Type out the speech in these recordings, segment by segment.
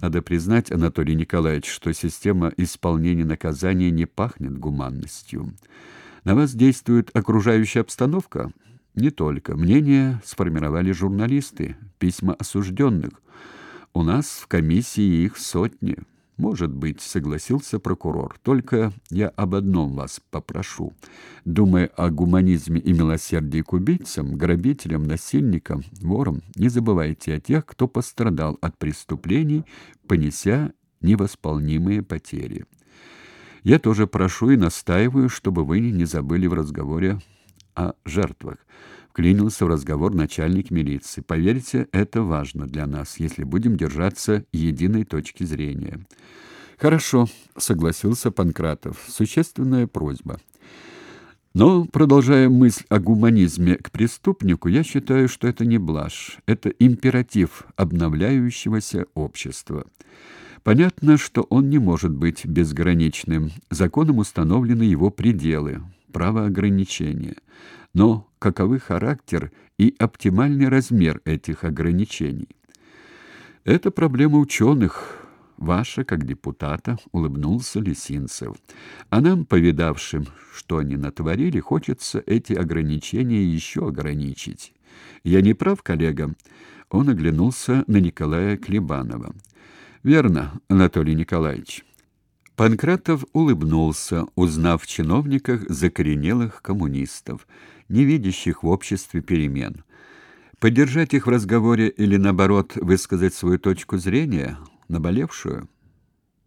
Надо признать, Анатолий Николаевич, что система исполнения наказания не пахнет гуманностью. На вас действует окружающая обстановка? Не только. Мнение сформировали журналисты, письма осужденных. У нас в комиссии их сотни. Может быть, согласился прокурор. Только я об одном вас попрошу. Думая о гуманизме и милосердии к убийцам, грабителям, насильникам, ворам, не забывайте о тех, кто пострадал от преступлений, понеся невосполнимые потери. Я тоже прошу и настаиваю, чтобы вы не забыли в разговоре о жертвах. Вклинился в разговор начальник милиции. Поверьте, это важно для нас, если будем держаться единой точки зрения. Хорошо, согласился Панкратов. Существенная просьба. Но, продолжая мысль о гуманизме к преступнику, я считаю, что это не блажь, это императив обновляющегося общества. Понятно, что он не может быть безграничным. Законом установлены его пределы, право ограничения. Но каковы характер и оптимальный размер этих ограничений? Это проблема ученых, ваша как депутата, улыбнулся Лисинцев. А нам, повидавшим, что они натворили, хочется эти ограничения еще ограничить. Я не прав, коллега? Он оглянулся на Николая Клебанова. Верно, Анатолий Николаевич. Панкратов улыбнулся, узнав в чиновниках закоренелых коммунистов, не видящих в обществе перемен. Поддержать их в разговоре или наоборот высказать свою точку зрения, наболевшую,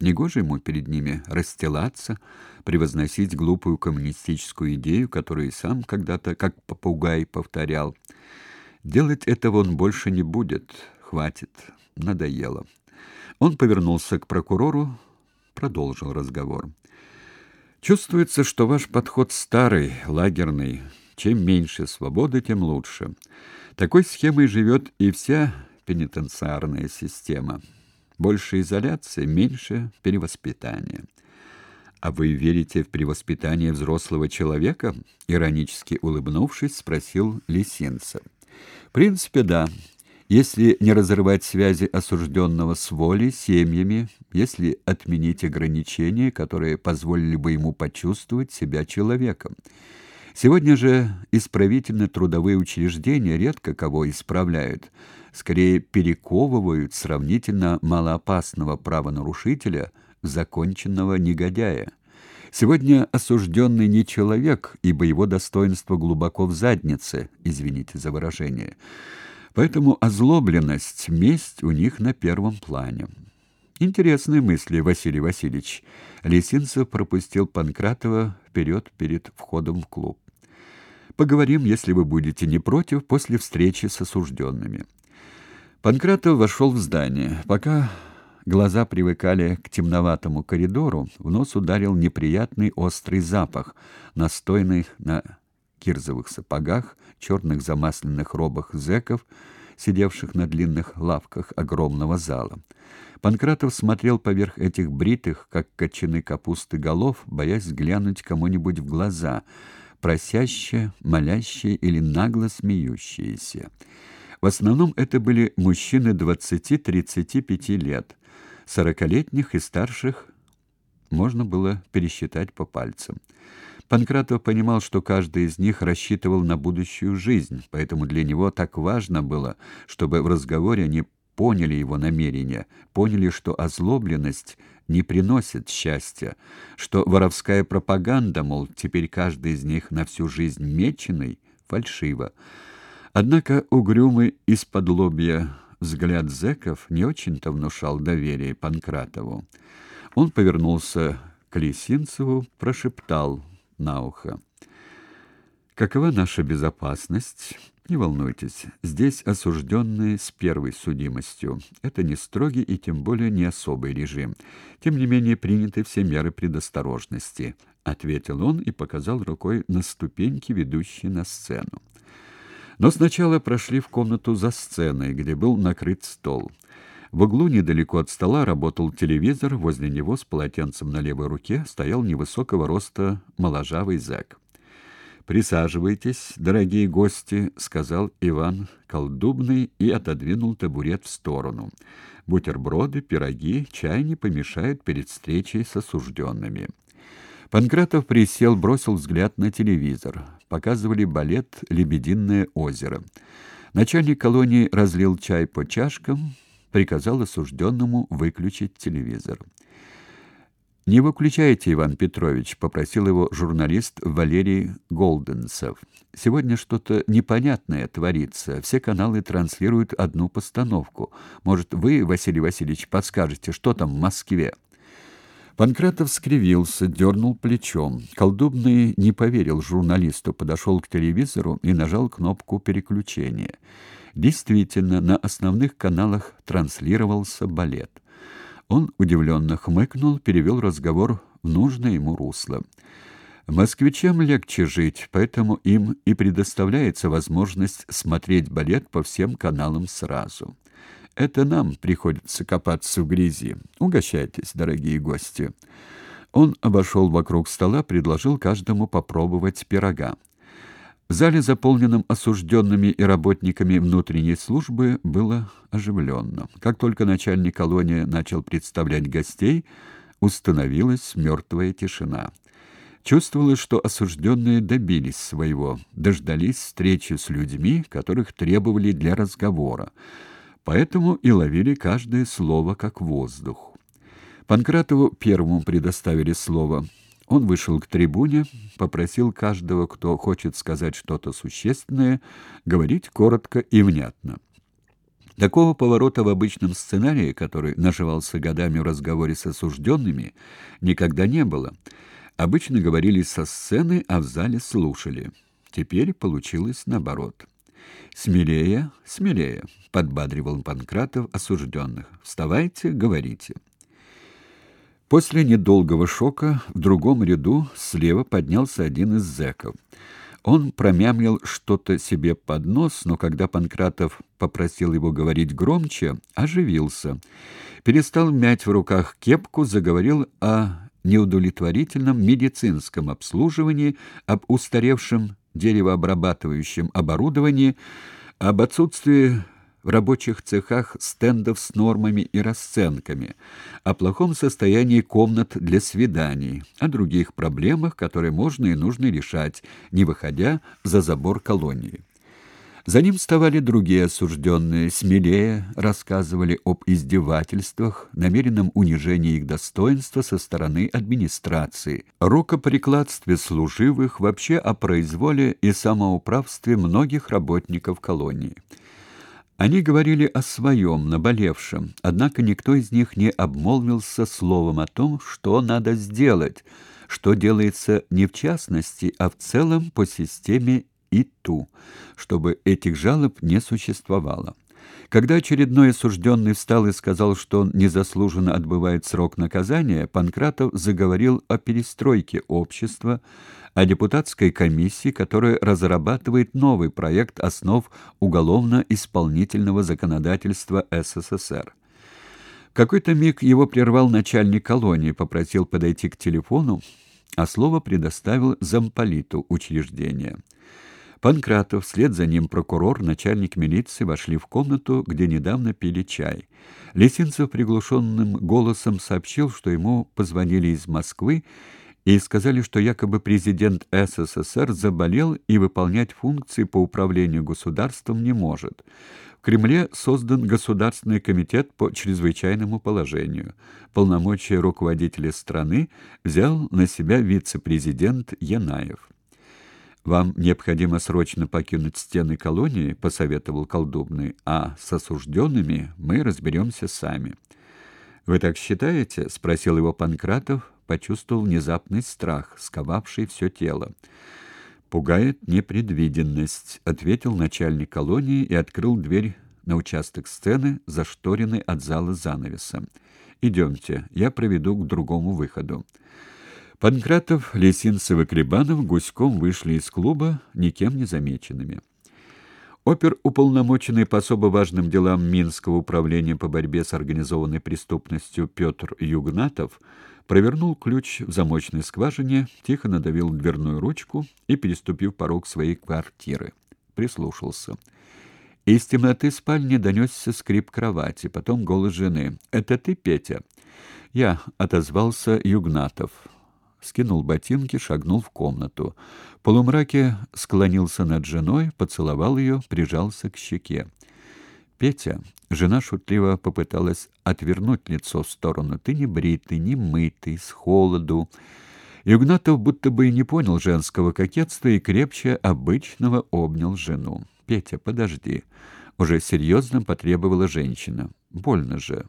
негоже ему перед ними расстилаться, превозносить глупую коммунистическую идею, которую и сам когда-то как попугай повторял. Делать этого он больше не будет, хватит, надоело. Он повернулся к прокурору, продолжил разговор. Чувствуется, что ваш подход старый, лагерный. Чем меньше свободы, тем лучше. Такой схемой живет и вся пенитенциарная система. Больше изоляции, меньше перевоспитания. А вы верите в перевоспитание взрослого человека? иронически улыбнувшись, спросил Лисинцев. В принципе, да. Если не разрывать связи осужденного с волей, семьями, если отменить ограничения, которые позволили бы ему почувствовать себя человеком. Сегодня же исправительно-трудовые учреждения редко кого исправляют, скорее перековывают сравнительно малоопасного правонарушителя в законченного негодяя. Сегодня осужденный не человек, ибо его достоинство глубоко в заднице, извините за выражение. Поэтому озлобленность, месть у них на первом плане. Интересные мысли, Василий Васильевич. Лисинцев пропустил Панкратова вперед перед входом в клуб. Поговорим, если вы будете не против, после встречи с осужденными. Панкратов вошел в здание. Пока глаза привыкали к темноватому коридору, в нос ударил неприятный острый запах, настойный на кирзовых сапогах, черных замасленных робах зэков, сидевших на длинных лавках огромного зала. Панкратов смотрел поверх этих бритых, как кочаны капусты голов, боясь глянуть кому-нибудь в глаза, просящие, молящие или нагло смеющиеся. В основном это были мужчины 20-35 лет. Сорокалетних и старших можно было пересчитать по пальцам. Панкратов понимал, что каждый из них рассчитывал на будущую жизнь, поэтому для него так важно было, чтобы в разговоре они поняли его намерения, поняли, что озлобленность не приносит счастья, что воровская пропаганда, мол, теперь каждый из них на всю жизнь меченый, фальшиво. Однако угрюмый из-под лобья взгляд зэков не очень-то внушал доверие Панкратову. Он повернулся к Лисинцеву, прошептал на ухо. Какова наша безопасность? Не волнуйтесь, здесь осужденные с первой судимостью. Это не строгий и тем более не особый режим. Тем не менее приняты все меры предосторожности, ответил он и показал рукой на ступеньки, ведущие на сцену. Но сначала прошли в комнату за сценой, где был накрыт стол. В углу недалеко от стола работал телевизор, возле него с полотенцем на левой руке стоял невысокого роста моложавый зэк. Присаживайтесь, дорогие гости, сказал Иван Колдубный и отодвинул табурет в сторону. Бутерброды, пироги, чай не помешают перед встречей с осужденными. Панкратов присел, бросил взгляд на телевизор. Показывали балет Лебединое озеро. Начальник колонии разлил чай по чашкам, приказал осужденному выключить телевизор. Не выключайте, Иван Петрович, попросил его журналист Валерий Голденцев. Сегодня что-то непонятное творится. Все каналы транслируют одну постановку. Может, вы, Василий Васильевич, подскажете, что там в Москве? Панкратов скривился, дернул плечом. Колдубный не поверил журналисту, подошел к телевизору и нажал кнопку переключения. Действительно, на основных каналах транслировался балет. Он удивленно хмыкнул, перевел разговор в нужное ему русло. Москвичам легче жить, поэтому им и предоставляется возможность смотреть балет по всем каналам сразу. Это нам приходится копаться в грязи. Угощайтесь, дорогие гости. Он обошел вокруг стола, предложил каждому попробовать пирога. В зале, заполненном осужденными и работниками внутренней службы, было оживленно. Как только начальник колонии начал представлять гостей, установилась мертвая тишина. Чувствовалось, что осужденные добились своего, дождались встречи с людьми, которых требовали для разговора. Поэтому и ловили каждое слово как воздух. Панкратову первому предоставили слово – он вышел к трибуне, попросил каждого, кто хочет сказать что-то существенное, говорить коротко и внятно. Такого поворота в обычном сценарии, который наживался годами в разговоре с осужденными, никогда не было. Обычно говорили со сцены, а в зале слушали. Теперь получилось наоборот. «Смелее, смелее», — подбадривал Панкратов осужденных. «Вставайте, говорите». После недолгого шока в другом ряду слева поднялся один из зэков. Он промямлил что-то себе под нос, но когда Панкратов попросил его говорить громче, оживился. Перестал мять в руках кепку, заговорил о неудовлетворительном медицинском обслуживании, об устаревшем деревообрабатывающем оборудовании, об отсутствии в рабочих цехах стендов с нормами и расценками, о плохом состоянии комнат для свиданий, о других проблемах, которые можно и нужно решать, не выходя за забор колонии. За ним вставали другие осужденные, смелее рассказывали об издевательствах, намеренном унижении их достоинства со стороны администрации, рукоприкладстве служивых, вообще о произволе и самоуправстве многих работников колонии. Они говорили о своем, наболевшем, однако никто из них не обмолвился словом о том, что надо сделать, что делается не в частности, а в целом по системе ИТУ, чтобы этих жалоб не существовало. Когда очередной осужденный встал и сказал, что он незаслуженно отбывает срок наказания, Панкратов заговорил о перестройке общества, о депутатской комиссии, которая разрабатывает новый проект основ уголовно-исполнительного законодательства СССР. Какой-то миг его прервал начальник колонии, попросил подойти к телефону, а слово предоставил замполиту учреждения. Панкратов, вслед за ним прокурор, начальник милиции вошли в комнату, где недавно пили чай. Лисинцев приглушенным голосом сообщил, что ему позвонили из Москвы и сказали, что якобы президент СССР заболел и выполнять функции по управлению государством не может. В Кремле создан Государственный комитет по чрезвычайному положению. Полномочия руководителя страны взял на себя вице-президент Янаев. Вам необходимо срочно покинуть стены колонии, посоветовал колдобный, а с осужденными мы разберемся сами. Вы так считаете? спросил его Панкратов, почувствовал внезапный страх, сковавший все тело. Пугает непредвиденность, ответил начальник колонии и открыл дверь на участок сцены, зашторенный от зала занавесом. Идемте, я проведу к другому выходу. Панкратов, Лесинцев и Кребанов гуськом вышли из клуба, никем не замеченными. Оперуполномоченный по особо важным делам Минского управления по борьбе с организованной преступностью Петр Югнатов провернул ключ в замочной скважине, тихо надавил дверную ручку и, переступив порог своей квартиры, прислушался. Из темноты спальни донесся скрип кровати, потом голос жены. «Это ты, Петя?» «Я», — отозвался Югнатов скинул ботинки, шагнул в комнату. В полумраке склонился над женой, поцеловал ее, прижался к щеке. Петя, жена шутливо попыталась отвернуть лицо в сторону. Ты не бритый, не мытый, с холоду. Югнатов будто бы и не понял женского кокетства и крепче обычного обнял жену. Петя, подожди. Уже серьезно потребовала женщина. Больно же.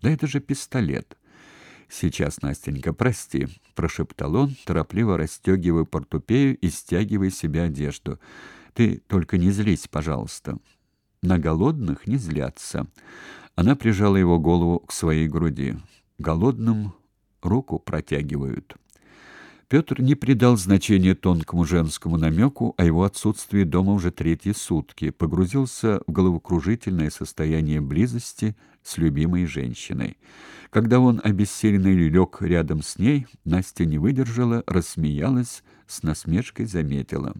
Да это же пистолет. Сейчас, Настенька, прости, прошептал он, торопливо расстегивая портупею и стягивая себе одежду. Ты только не злись, пожалуйста. На голодных не злятся. Она прижала его голову к своей груди. Голодным руку протягивают. Петр не придал значения тонкому женскому намеку о его отсутствии дома уже третьи сутки, погрузился в головокружительное состояние близости с любимой женщиной. Когда он обессиленный лег рядом с ней, Настя не выдержала, рассмеялась, с насмешкой заметила: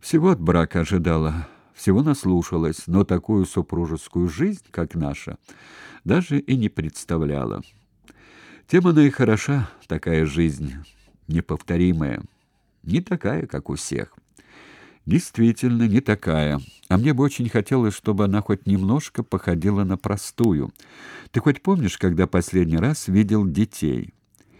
"Всего от брака ожидала, всего наслушалась, но такую супружескую жизнь, как наша, даже и не представляла. Тем она и хороша, такая жизнь" неповторимая, не такая, как у всех. Действительно, не такая. А мне бы очень хотелось, чтобы она хоть немножко походила на простую. Ты хоть помнишь, когда последний раз видел детей?